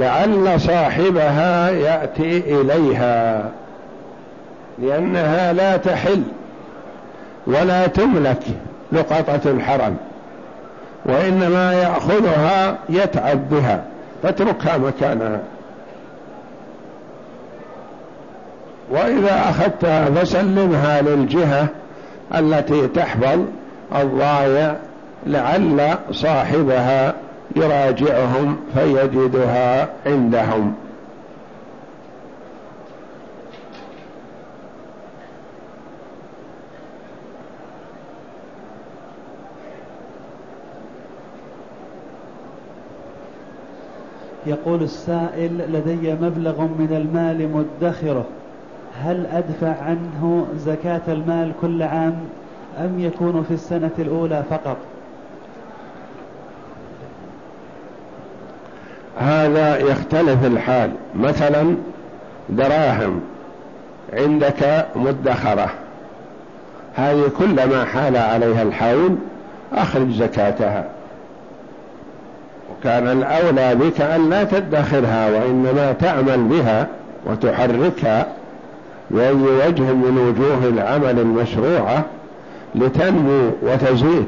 لعل صاحبها يأتي إليها لأنها لا تحل ولا تملك لقطة الحرم وإنما يأخذها يتعب بها فاتركها مكانها. وإذا أخذتها فسلمها للجهة التي تحفظ الضايع لعل صاحبها يراجعهم فيجدها عندهم. يقول السائل لدي مبلغ من المال مدخره. هل أدفع عنه زكاة المال كل عام أم يكون في السنة الأولى فقط؟ هذا يختلف الحال. مثلا دراهم عندك مدخرة. هذه كلما حال عليها الحول أخرج زكاتها. وكان الأولى بك أن لا تدخرها وإنما تعمل بها وتحركها بأي وجه من وجوه العمل المشروعة لتنمو وتزيد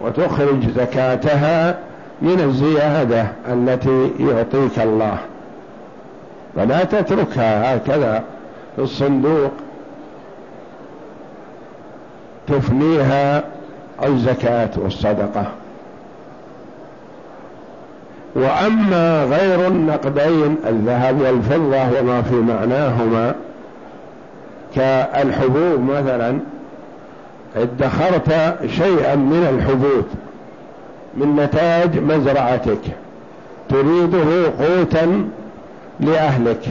وتخرج زكاتها من الزيادة التي يعطيك الله. فلا تتركها هكذا في الصندوق. تفنيها الزكاة والصدقة. وأما غير النقدين الذهب والفضة وما في معناهما كالحبوب مثلا ادخرت شيئا من الحبوب من نتاج مزرعتك. تريده قوتا لأهلك.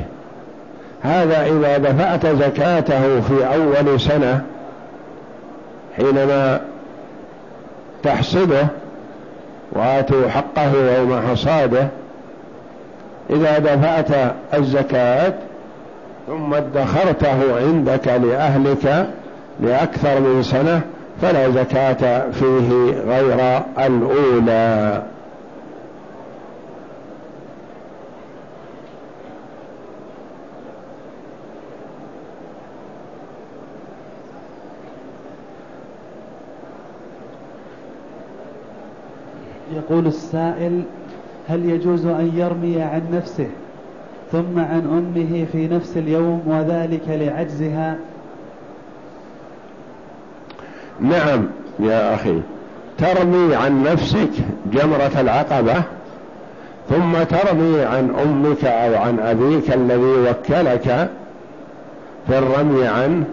هذا إذا دفعت زكاته في أول سنة حينما تحصده وآتوا حقه يوم حصاده إذا دفعت الزكاة ثم ادخرته عندك لأهلك لأكثر من سنة فلا زكاة فيه غير الأولى. يقول السائل هل يجوز أن يرمي عن نفسه ثم عن أمه في نفس اليوم وذلك لعجزها نعم يا أخي ترمي عن نفسك جمرة العقبة ثم ترمي عن أمك أو عن أبيك الذي وكلك في الرمي عنه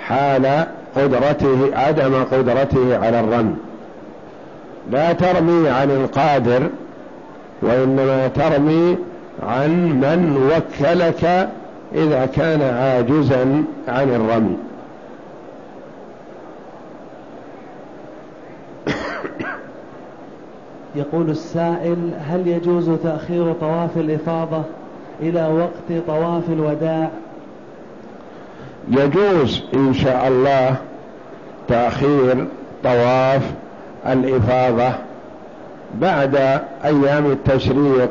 حال قدرته عدم قدرته على الرمي. لا ترمي عن القادر وإنما ترمي عن من وكلك إذا كان عاجزا عن الرمي. يقول السائل هل يجوز تأخير طواف الإفاضة إلى وقت طواف الوداع؟ يجوز إن شاء الله تأخير طواف الإفاضة بعد أيام التشريق.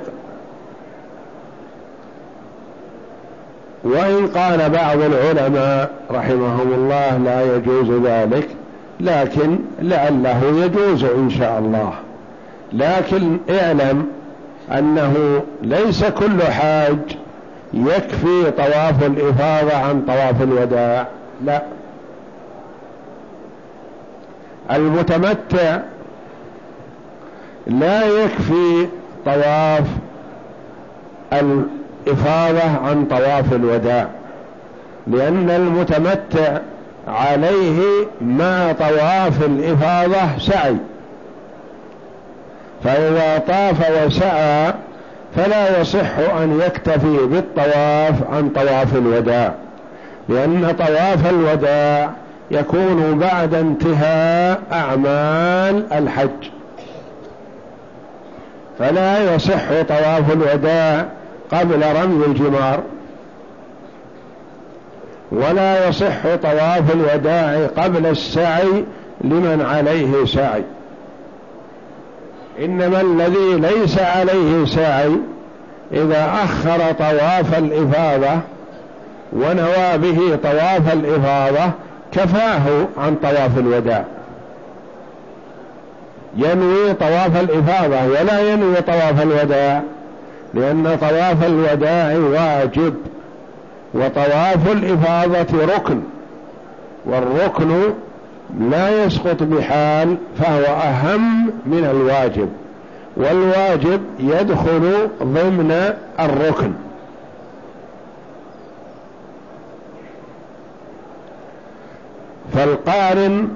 وإن قال بعض العلماء رحمهم الله لا يجوز ذلك لكن لعله يجوز إن شاء الله. لكن اعلم أنه ليس كل حاج يكفي طواف الإفاضة عن طواف الوداع لا. المتمتع لا يكفي طواف الإفاضة عن طواف الوداع لأن المتمتع عليه مع طواف الإفاضة سعي. فإذا طاف وسعى فلا يصح أن يكتفي بالطواف عن طواف الوداع لأن طواف الوداع يكون بعد انتهاء أعمال الحج. فلا يصح طواف الوداع قبل رمي الجمار ولا يصح طواف الوداع قبل السعي لمن عليه سعي. إنما الذي ليس عليه سعي إذا أخر طواف الإفاضة ونوى به طواف الإفاضة كفاه عن طواف الوداع. ينوي طواف الإفاضة ولا ينوي طواف الوداع لأن طواف الوداع واجب وطواف الإفاضة ركن والركن لا يسقط بحال فهو أهم من الواجب. والواجب يدخل ضمن الركن. فالقارن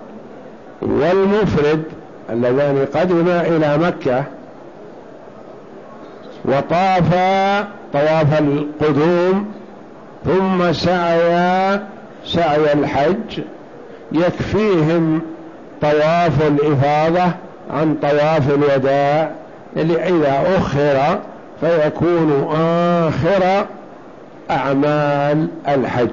والمفرد اللذان قدما إلى مكة وطافا طواف القدوم ثم سعيا سعي الحج يكفيهم طواف الإفاضة عن طواف الوداع إذا أخر فيكون آخر أعمال الحج.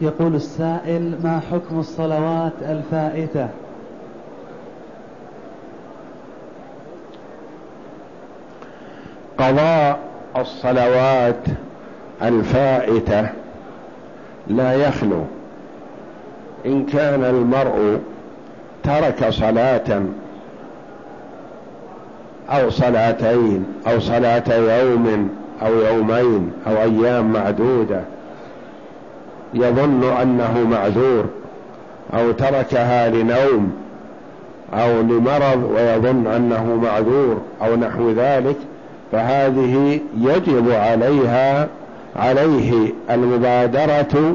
يقول السائل ما حكم الصلوات الفائتة؟ قضاء الصلوات الفائتة لا يخلو. إن كان المرء ترك صلاة أو صلاتين أو صلاة يوم أو يومين أو أيام معدودة يظن أنه معذور أو تركها لنوم أو لمرض ويظن أنه معذور أو نحو ذلك فهذه يجب عليها عليه المبادرة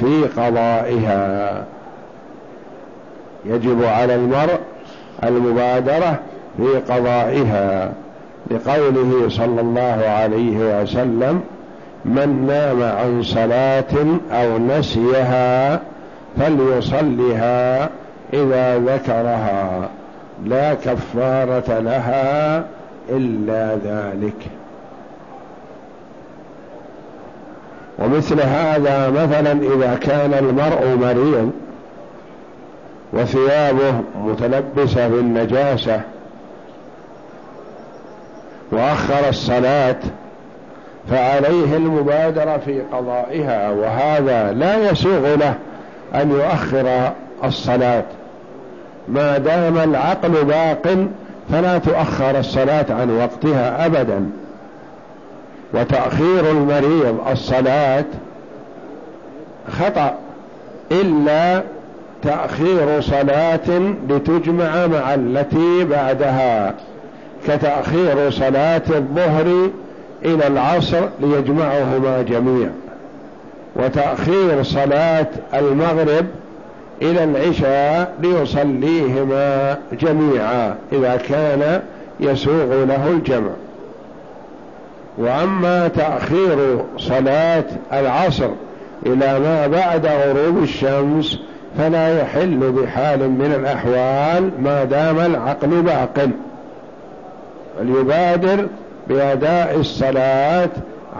في قضائها. يجب على المرء المبادرة في قضائها لقوله صلى الله عليه وسلم من نام عن صلاة أو نسيها فليصلها إذا ذكرها. لا كفارة لها إلا ذلك. ومثل هذا مثلا إذا كان المرء مريض وثيابه متلبسة بالنجاسة وأخر الصلاة فعليه المبادرة في قضائها وهذا لا يسوغ له أن يؤخر الصلاة. ما دام العقل باق فلا تؤخر الصلاة عن وقتها أبدا. وتأخير المريض الصلاة خطأ إلا تأخير صلاة لتجمع مع التي بعدها كتأخير صلاة الظهر إلى العصر ليجمعهما جميع وتأخير صلاة المغرب إلى العشاء ليصليهما جميعا إذا كان يسوغ له الجمع. وأما تأخير صلاة العصر إلى ما بعد غروب الشمس فلا يحل بحال من الأحوال ما دام العقل باق. فليبادر بأداء الصلاة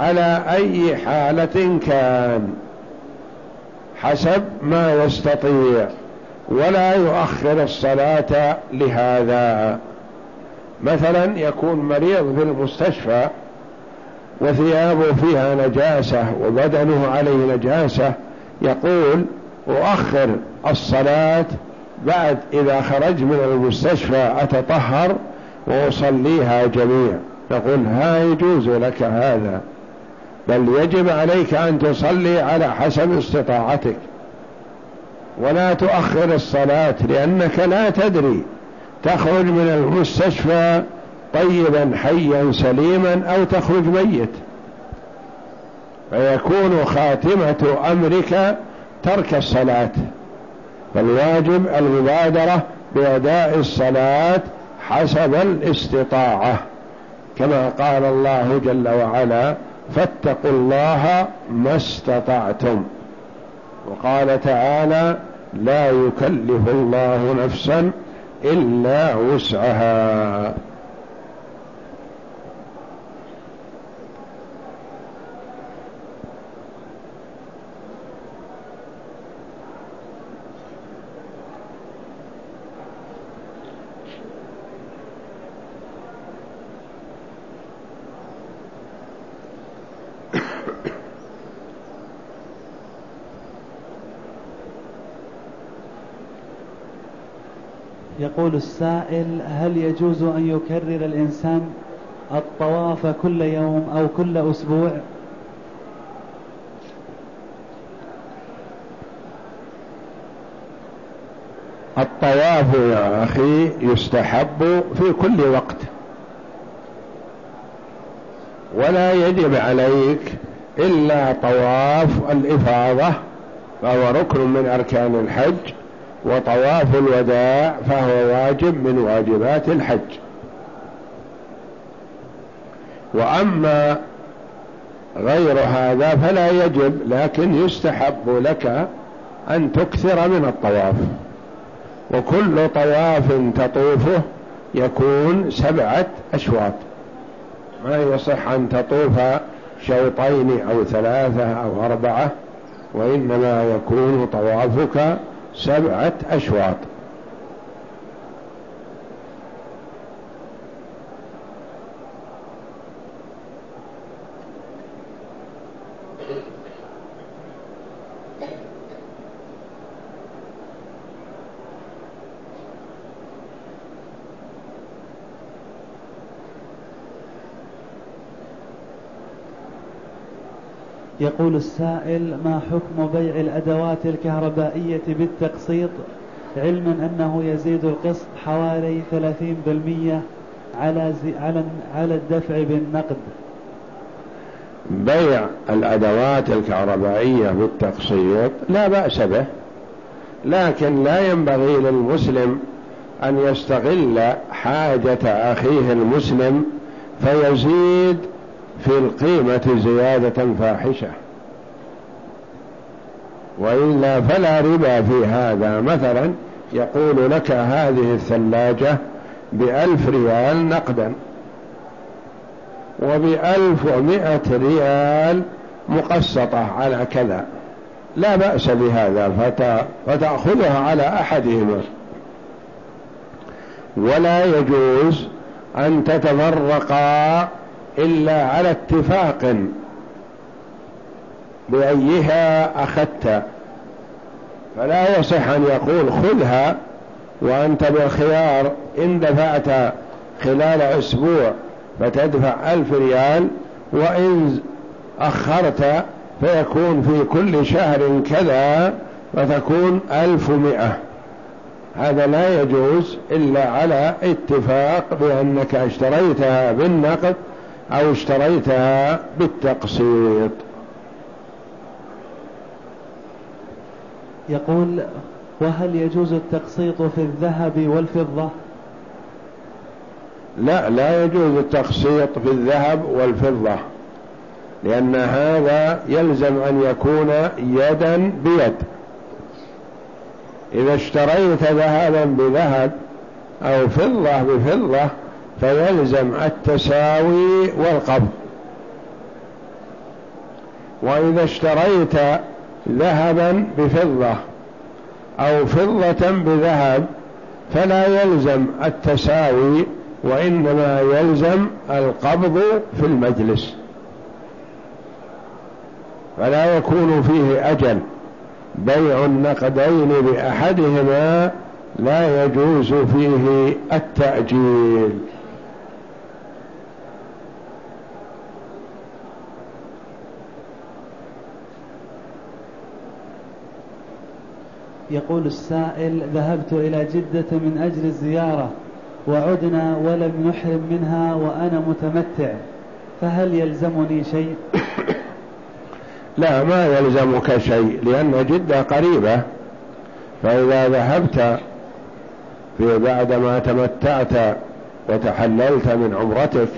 على أي حالة كان حسب ما يستطيع ولا يؤخر الصلاة لهذا. مثلا يكون مريض في المستشفى وثيابه فيها نجاسة وبدنه عليه نجاسة يقول أؤخر الصلاة بعد إذا خرج من المستشفى أتطهر وأصليها جميع نقول ها يجوز لك هذا بل يجب عليك أن تصلي على حسب استطاعتك ولا تؤخر الصلاة لأنك لا تدري تخرج من المستشفى طيبا حيا سليما أو تخرج ميت. فيكون خاتمة أمرك ترك الصلاة. فالواجب المبادرة بأداء الصلاة حسب الاستطاعة. كما قال الله جل وعلا فاتقوا الله ما استطعتم. وقال تعالى لا يكلف الله نفسا إلا وسعها. يقول السائل هل يجوز أن يكرر الإنسان الطواف كل يوم أو كل أسبوع؟ الطواف يا أخي يستحب في كل وقت. ولا يجب عليك إلا طواف الإفاضة فهو ركن من أركان الحج. وطواف الوداع فهو واجب من واجبات الحج. وأما غير هذا فلا يجب لكن يستحب لك أن تكثر من الطواف. وكل طواف تطوفه يكون سبعة أشواط. ما يصح أن تطوف شوطين أو ثلاثة أو أربعة وإنما يكون طوافك سبعة أشواط. يقول السائل ما حكم بيع الأدوات الكهربائية بالتقسيط؟ علما أنه يزيد القسط حوالي 30% على على على الدفع بالنقد. بيع الأدوات الكهربائية بالتقسيط لا بأس به لكن لا ينبغي للمسلم أن يستغل حاجة أخيه المسلم فيزيد في القيمة زيادة فاحشة. وإلا فلا ربا في هذا. مثلا يقول لك هذه الثلاجة بألف ريال نقدا وبألف ومائة ريال مقسطة على كذا. لا بأس بهذا فتأخذها على أحدهما ولا يجوز أن تتفرقا إلا على اتفاق. بأيها أخذت. فلا يصح أن يقول خذها وأنت بالخيار. إن دفعت خلال أسبوع فتدفع ألف ريال وإن أخرت فيكون في كل شهر كذا فتكون ألف مئة. هذا لا يجوز إلا على اتفاق بأنك اشتريتها بالنقد أو اشتريتها بالتقسيط. يقول وهل يجوز التقسيط في الذهب والفضة؟ لا لا يجوز التقسيط في الذهب والفضة لأن هذا يلزم أن يكون يدا بيد. إذا اشتريت ذهبا بذهب أو فضة بفضة فيلزم التساوي والقبض. وإذا اشتريت ذهبا بفضة أو فضة بذهب فلا يلزم التساوي وإنما يلزم القبض في المجلس. فلا يكون فيه أجل. بيع النقدين بأحدهما لا يجوز فيه التأجيل. يقول السائل ذهبت إلى جدة من أجل الزيارة وعدنا ولم نحرم منها وأنا متمتع فهل يلزمني شيء؟ لا ما يلزمك شيء لأن جدة قريبة فإذا ذهبت في بعد ما تمتعت وتحللت من عمرتك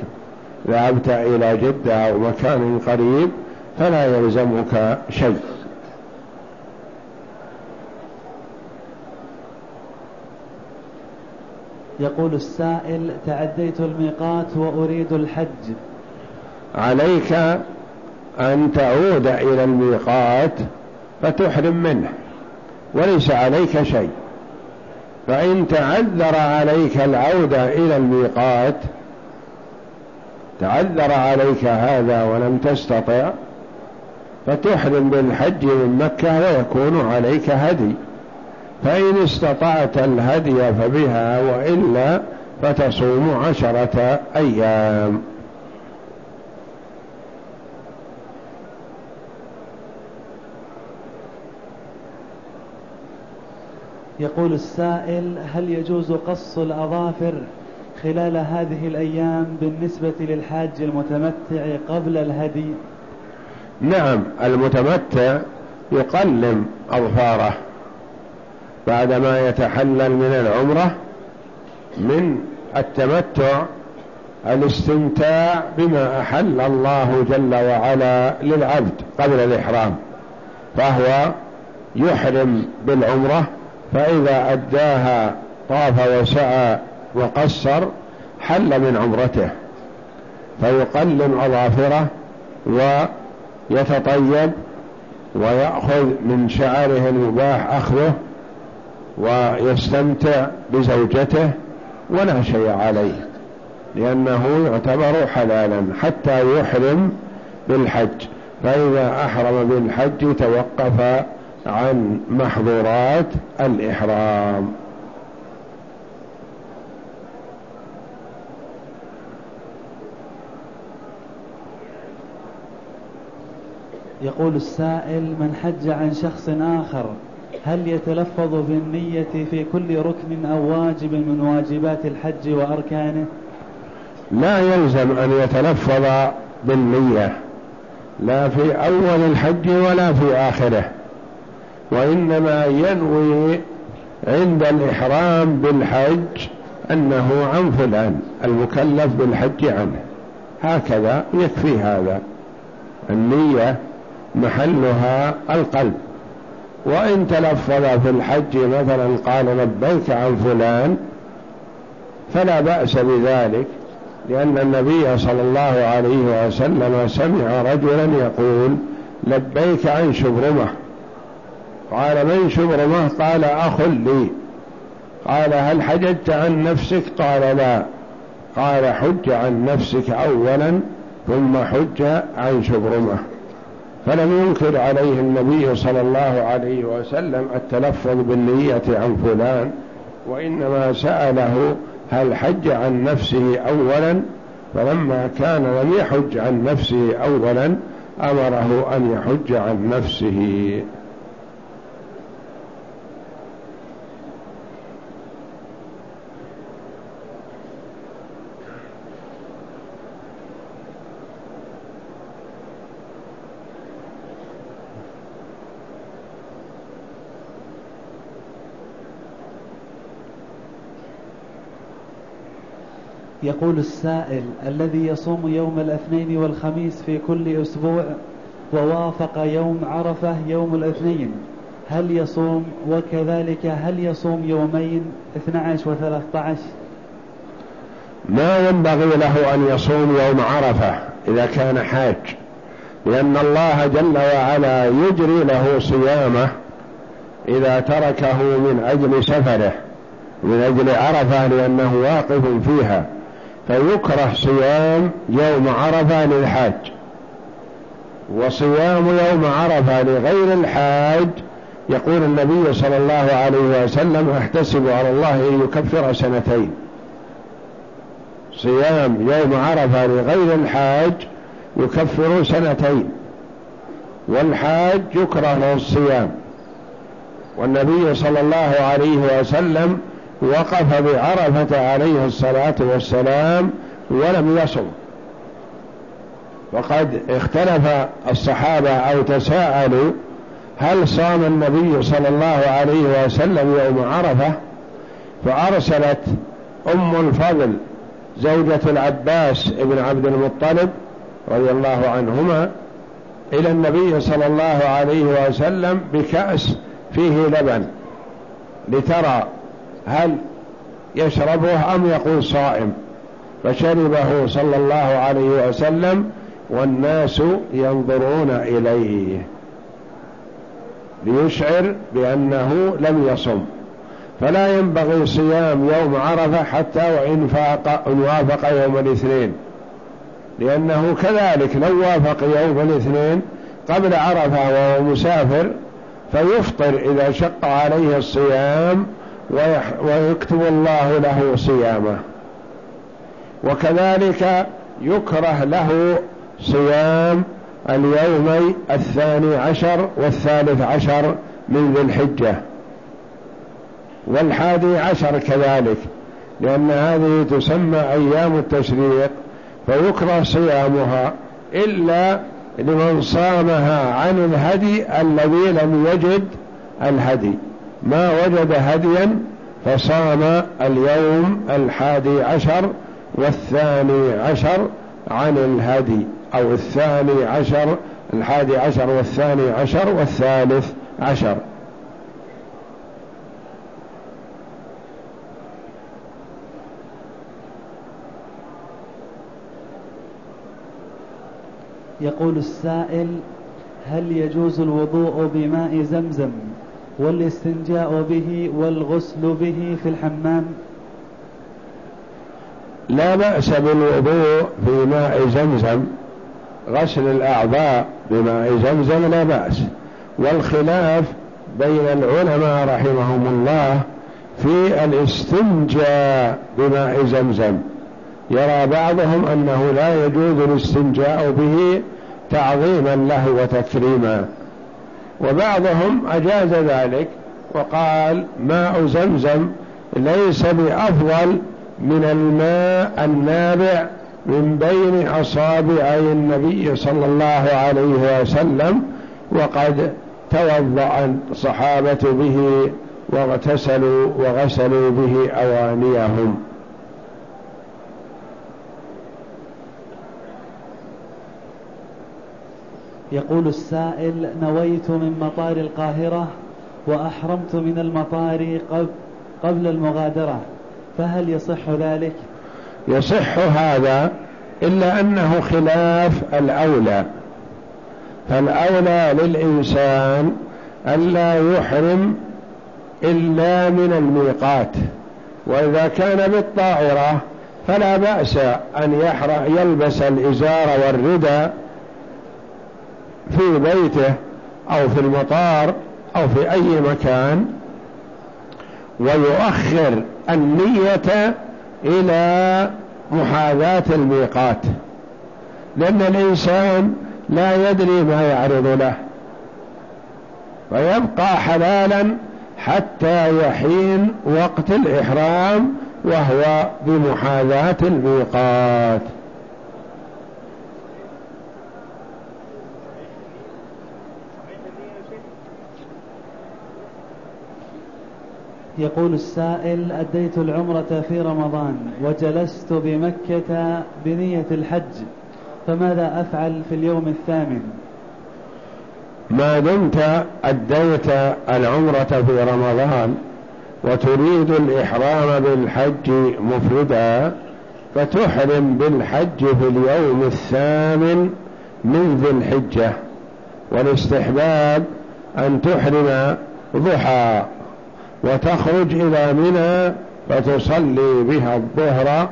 ذهبت إلى جدة أو مكان قريب فلا يلزمك شيء. يقول السائل تعديت الميقات وأريد الحج. عليك أن تعود إلى الميقات فتحرم منه وليس عليك شيء. فإن تعذر عليك العودة إلى الميقات تعذر عليك هذا ولم تستطع فتحرم بالحج من مكة ويكون عليك هدي. فإن استطعت الهدي فبها وإلا فتصوم عشرة أيام. يقول السائل هل يجوز قص الأظافر خلال هذه الأيام بالنسبة للحاج المتمتع قبل الهدي؟ نعم المتمتع يقلم أظفاره. بعدما يتحلل من العمرة من التمتع الاستمتاع بما أحل الله جل وعلا للعبد قبل الإحرام فهو يحرم بالعمرة فإذا أداها طاف وسعى وقصر حل من عمرته فيقلم أظافره ويتطيب ويأخذ من شعره المباح أخذه ويستمتع بزوجته ولا شيء عليه لأنه يعتبر حلالا حتى يحرم بالحج. فإذا أحرم بالحج توقف عن محظورات الإحرام. يقول السائل من حج عن شخص آخر هل يتلفظ بالنية في كل ركن أو واجب من واجبات الحج وأركانه؟ لا يلزم أن يتلفظ بالنية لا في أول الحج ولا في آخره وإنما ينوي عند الإحرام بالحج أنه عن فلان المكلف بالحج عنه. هكذا يكفي هذا. النية محلها القلب. وإن تلفظ في الحج مثلا قال لبيك عن فلان فلا بأس بذلك لأن النبي صلى الله عليه وسلم سمع رجلا يقول لبيك عن شبرمة. قال من شبرمة؟ قال أخ لي. قال هل حججت عن نفسك؟ قال لا. قال حج عن نفسك أولا ثم حج عن شبرمة. فلم ينكر عليه النبي صلى الله عليه وسلم التلفظ بالنية عن فلان وإنما سأله هل حج عن نفسه أولا؟ فلما كان لم يحج عن نفسه أولا أمره أن يحج عن نفسه. يقول السائل الذي يصوم يوم الاثنين والخميس في كل أسبوع ووافق يوم عرفة يوم الاثنين هل يصوم؟ وكذلك هل يصوم يومين 12 و13 ما ينبغي له أن يصوم يوم عرفة إذا كان حاج لأن الله جل وعلا يجري له صيامه إذا تركه من أجل سفره من أجل عرفة لأنه واقف فيها. فيكره صيام يوم عرفة للحاج. وصيام يوم عرفة لغير الحاج يقول النبي صلى الله عليه وسلم احتسب على الله أن يكفر سنتين. صيام يوم عرفة لغير الحاج يكفر سنتين. والحاج يكره الصيام. والنبي صلى الله عليه وسلم وقف بعرفة عليه الصلاة والسلام ولم يصم. وقد اختلف الصحابة أو تساءلوا هل صام النبي صلى الله عليه وسلم يوم عرفة؟ فأرسلت أم الفضل زوجة العباس بن عبد المطلب رضي الله عنهما إلى النبي صلى الله عليه وسلم بكأس فيه لبن لترى هل يشربه أم يقول صائم؟ فشربه صلى الله عليه وسلم والناس ينظرون إليه. ليشعر بأنه لم يصم. فلا ينبغي صيام يوم عرفة حتى وإن فاق وافق يوم الاثنين. لأنه كذلك لو وافق يوم الاثنين قبل عرفة وهو مسافر فيفطر إذا شق عليه الصيام ويكتب الله له صيامه. وكذلك يكره له صيام اليومي الثاني عشر والثالث عشر من ذي الحجة. والحادي عشر كذلك لأن هذه تسمى أيام التشريق فيكره صيامها إلا لمن صامها عن الهدي الذي لم يجد الهدي. ما وجد هديا فصام اليوم الحادي عشر والثاني عشر عن الهدي أو الثاني عشر الحادي عشر والثاني عشر والثالث عشر. يقول السائل هل يجوز الوضوء بماء زمزم؟ والاستنجاء به والغسل به في الحمام. لا بأس بالوضوء بماء زمزم غسل الأعضاء بماء زمزم لا بأس. والخلاف بين العلماء رحمهم الله في الاستنجاء بماء زمزم. يرى بعضهم أنه لا يجوز الاستنجاء به تعظيما له وتكريما. وبعضهم أجاز ذلك وقال ماء زمزم ليس بأفضل من الماء النابع من بين أصابعي النبي صلى الله عليه وسلم وقد توضأ الصحابة به واغتسلوا وغسلوا به أوانيهم. يقول السائل نويت من مطار القاهرة وأحرمت من المطار قبل, المغادرة فهل يصح ذلك؟ يصح هذا إلا أنه خلاف الأولى. فالأولى للإنسان ألا يحرم إلا من الميقات وإذا كان بالطائرة فلا بأس أن يلبس الإزار والردى في بيته أو في المطار أو في أي مكان ويؤخر النية إلى محاذاة الميقات. لأن الإنسان لا يدري ما يعرض له فيبقى حلالا حتى يحين وقت الإحرام وهو بمحاذاة الميقات. يقول السائل أديت العمرة في رمضان وجلست بمكة بنية الحج فماذا أفعل في اليوم الثامن؟ ما دمت أديت العمرة في رمضان وتريد الإحرام بالحج مفردا فتحرم بالحج في اليوم الثامن من ذي الحجة والاستحباب أن تحرم ضحى. وتخرج إلى منى فتصلي بها الظهر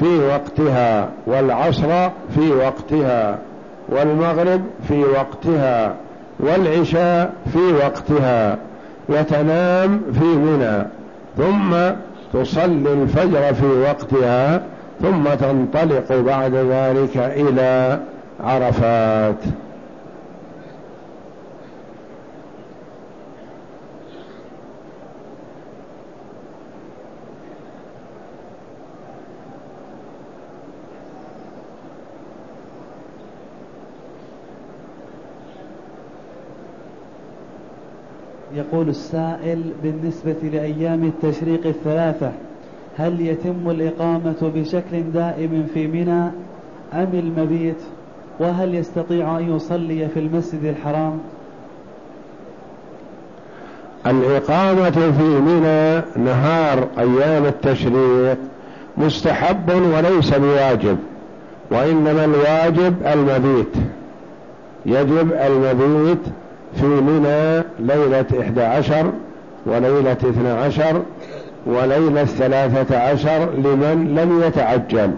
في وقتها والعصر في وقتها والمغرب في وقتها والعشاء في وقتها وتنام في منى ثم تصلي الفجر في وقتها ثم تنطلق بعد ذلك إلى عرفات. يقول السائل بالنسبة لأيام التشريق الثلاثة هل يتم الإقامة بشكل دائم في منى أم المبيت؟ وهل يستطيع أن يصلي في المسجد الحرام؟ الإقامة في منى نهار أيام التشريق مستحب وليس بواجب وإنما الواجب المبيت. يجب المبيت في منى ليلة إحدى عشر وليلة اثنى عشر وليلة ثلاثة عشر لمن لم يتعجل.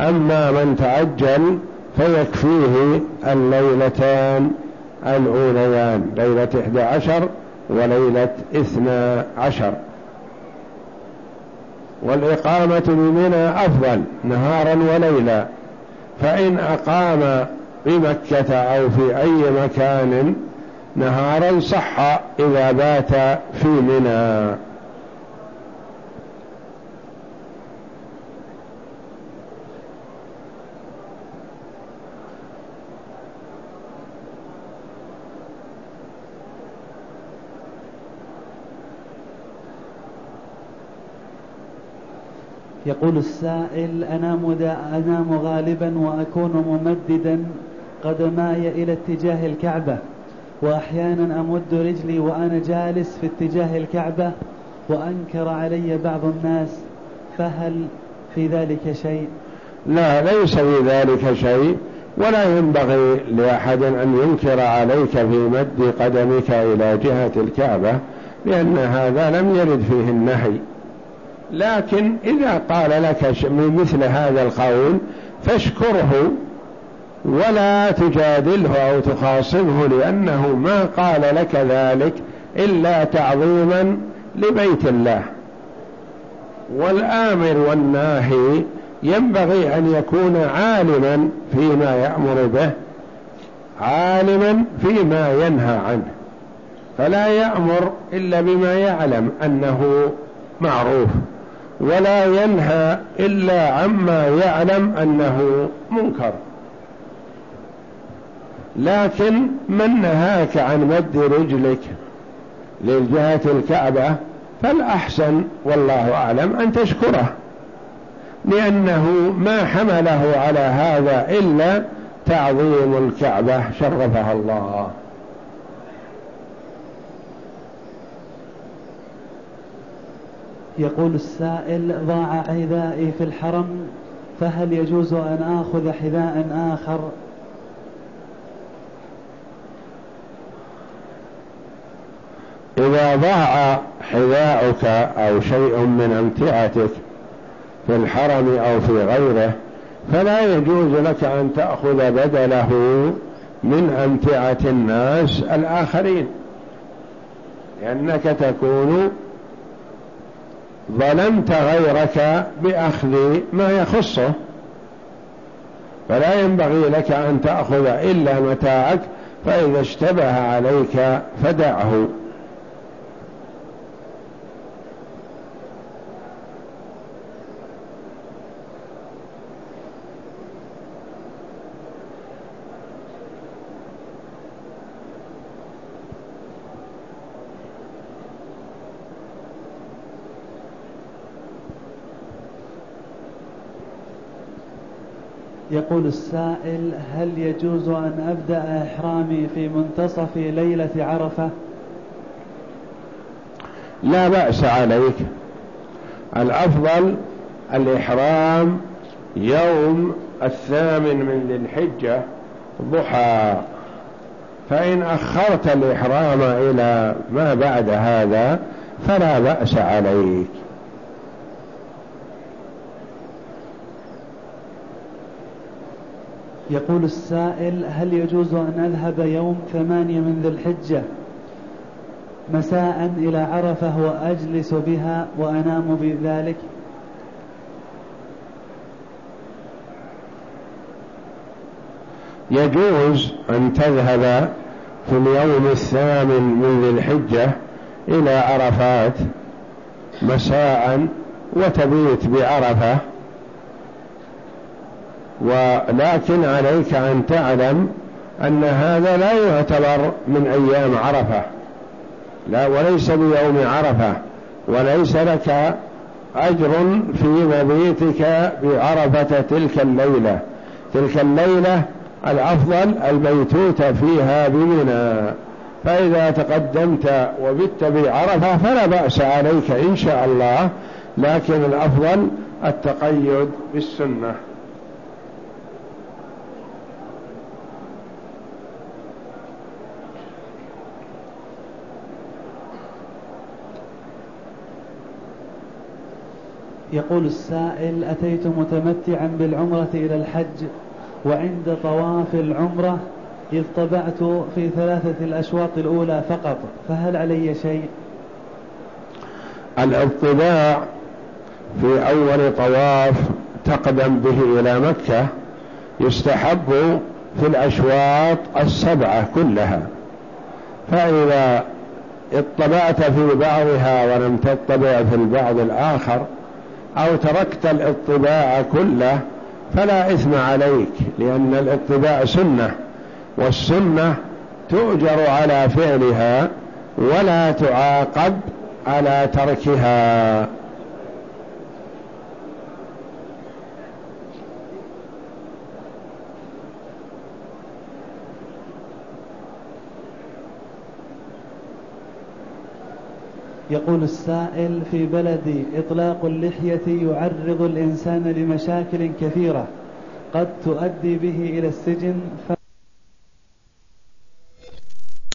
أما من تعجل فيكفيه الليلتان الأوليان ليلة إحدى عشر وليلة اثنى عشر. والإقامة بمنى أفضل نهارا وليلا. فإن أقام بمكة أو في أي مكان نهارا صح إذا بات في منى. يقول السائل أنام, أنام غالبا وأكون ممددا قدماي إلى اتجاه الكعبة. وأحيانا أمد رجلي وأنا جالس في اتجاه الكعبة وأنكر علي بعض الناس فهل في ذلك شيء؟ لا ليس في ذلك شيء ولا ينبغي لأحد أن ينكر عليك في مد قدمك إلى جهة الكعبة لأن هذا لم يرد فيه النهي. لكن إذا قال لك مثل هذا القول فاشكره ولا تجادله أو تخاصمه لأنه ما قال لك ذلك إلا تعظيما لبيت الله. والآمر والناهي ينبغي أن يكون عالما فيما يأمر به عالما فيما ينهى عنه. فلا يأمر إلا بما يعلم أنه معروف ولا ينهى إلا عما يعلم أنه منكر. لكن من نهاك عن مد رجلك للجهة الكعبة فالأحسن والله أعلم أن تشكره لأنه ما حمله على هذا إلا تعظيم الكعبة شرفها الله. يقول السائل ضاع حذائي في الحرم فهل يجوز أن آخذ حذاء آخر؟ إذا ضاع حذاؤك أو شيء من أمتعتك في الحرم أو في غيره فلا يجوز لك أن تأخذ بدله من أمتعة الناس الآخرين لأنك تكون ظلمت غيرك بأخذ ما يخصه. فلا ينبغي لك أن تأخذ إلا متاعك فإذا اشتبه عليك فدعه. يقول السائل هل يجوز أن أبدأ إحرامي في منتصف ليلة عرفة؟ لا بأس عليك. الأفضل الإحرام يوم الثامن من ذي الحجة ضحى. فإن أخرت الإحرام إلى ما بعد هذا فلا بأس عليك. يقول السائل هل يجوز أن أذهب يوم ثمانية من ذي الحجة مساء إلى عرفة وأجلس بها وأنام بذلك؟ يجوز أن تذهب في اليوم الثامن من ذي الحجة إلى عرفات مساء وتبيت بعرفة ولكن عليك أن تعلم أن هذا لا يعتبر من أيام عرفة. لا وليس بيوم عرفة وليس لك أجر في مبيتك بعرفة تلك الليلة. تلك الليلة الأفضل البيتوت فيها بمنى. فإذا تقدمت وبت بعرفة فلا بأس عليك إن شاء الله لكن الأفضل التقيد بالسنة. يقول السائل أتيت متمتعا بالعمرة إلى الحج وعند طواف العمرة إذ طبعت في ثلاثة الأشواط الأولى فقط فهل علي شيء؟ الاطباع في أول طواف تقدم به إلى مكة يستحب في الأشواط السبعة كلها فإذا اطبعت في بعضها ولم تطبع في البعض الآخر أو تركت الاطباع كله فلا إثم عليك لأن الاطباع سنة والسنة تؤجر على فعلها ولا تعاقب على تركها. يقول السائل في بلدي إطلاق اللحية يعرض الإنسان لمشاكل كثيرة قد تؤدي به إلى السجن ف...